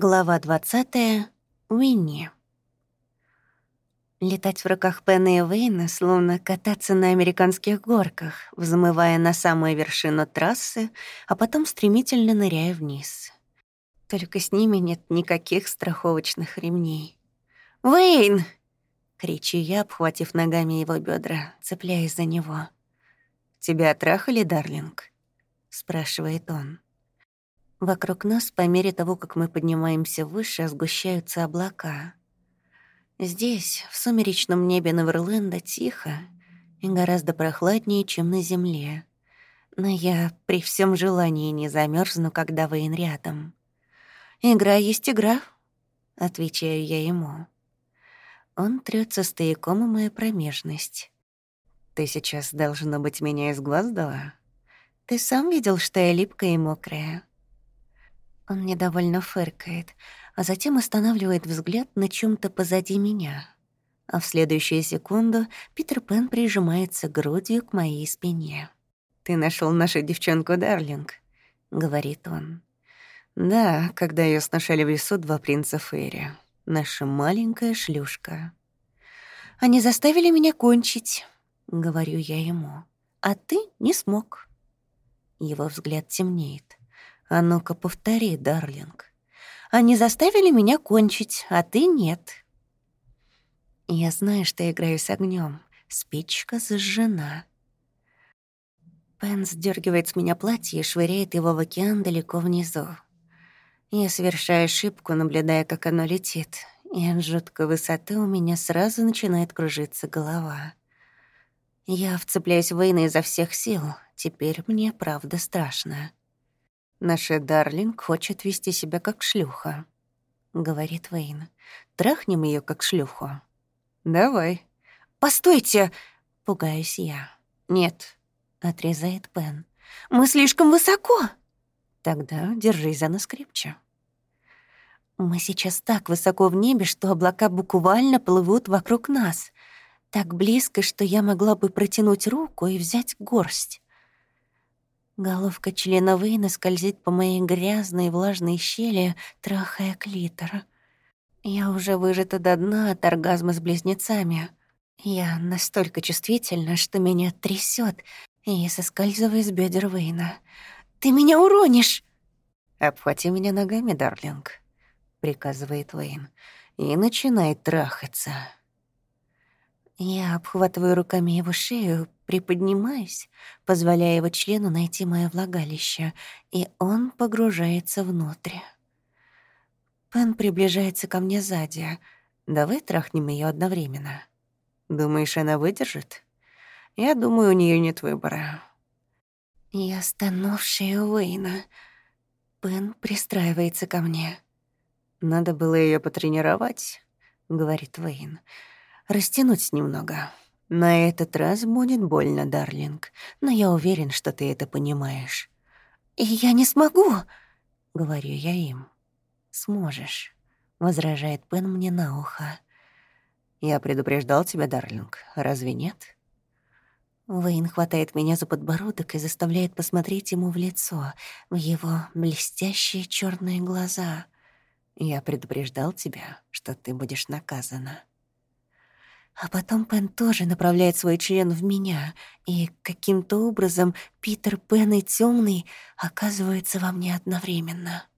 Глава 20. Уинни. Летать в руках Пенна и Вейна, словно кататься на американских горках, взмывая на самую вершину трассы, а потом стремительно ныряя вниз. Только с ними нет никаких страховочных ремней. «Вейн!» — кричу я, обхватив ногами его бедра, цепляясь за него. «Тебя трахали, Дарлинг?» — спрашивает он. Вокруг нас, по мере того, как мы поднимаемся выше, сгущаются облака. Здесь, в сумеречном небе Неверленда, тихо и гораздо прохладнее, чем на земле. Но я при всем желании не замерзну, когда Вейн рядом. «Игра есть игра», — отвечаю я ему. Он трется стояком и мою промежность. «Ты сейчас, должно быть, меня из глаз дала? Ты сам видел, что я липкая и мокрая?» Он недовольно фыркает, а затем останавливает взгляд на чем то позади меня. А в следующую секунду Питер Пен прижимается грудью к моей спине. «Ты нашел нашу девчонку, Дарлинг», — говорит он. «Да, когда ее сношали в лесу два принца Фейри. Наша маленькая шлюшка». «Они заставили меня кончить», — говорю я ему. «А ты не смог». Его взгляд темнеет. «А ну-ка, повтори, Дарлинг. Они заставили меня кончить, а ты нет». Я знаю, что играю с огнем. Спичка зажжена. Пен сдергивает с меня платье и швыряет его в океан далеко внизу. Я совершаю ошибку, наблюдая, как оно летит, и от жуткой высоты у меня сразу начинает кружиться голова. Я вцепляюсь в Вейна изо всех сил. Теперь мне правда страшно. «Наша Дарлинг хочет вести себя как шлюха», — говорит Вейн. «Трахнем ее как шлюху». «Давай». «Постойте!» — пугаюсь я. «Нет», — отрезает Пен. «Мы слишком высоко». «Тогда держись за нас крепче». Мы сейчас так высоко в небе, что облака буквально плывут вокруг нас. Так близко, что я могла бы протянуть руку и взять горсть. Головка члена Вейна скользит по моей грязной влажной щели, трахая клитор. Я уже выжата до дна от оргазма с близнецами. Я настолько чувствительна, что меня трясет, и я соскальзываю с бедер Вейна. «Ты меня уронишь!» «Обхвати меня ногами, Дарлинг», — приказывает Вейн, и начинает трахаться. Я обхватываю руками его шею, приподнимаюсь, позволяя его члену найти мое влагалище, и он погружается внутрь. Пен приближается ко мне сзади. Давай трахнем ее одновременно. Думаешь, она выдержит? Я думаю, у нее нет выбора. Я шею Уэйна. Пен пристраивается ко мне. Надо было ее потренировать, говорит Уэйн растянуть немного. На этот раз будет больно, Дарлинг, но я уверен, что ты это понимаешь. Я не смогу, говорю я им. Сможешь, возражает Пен мне на ухо. Я предупреждал тебя, Дарлинг, разве нет? Вейн хватает меня за подбородок и заставляет посмотреть ему в лицо, в его блестящие черные глаза. Я предупреждал тебя, что ты будешь наказана. А потом Пен тоже направляет свой член в меня, и каким-то образом Питер, Пен и Тёмный оказываются во мне одновременно.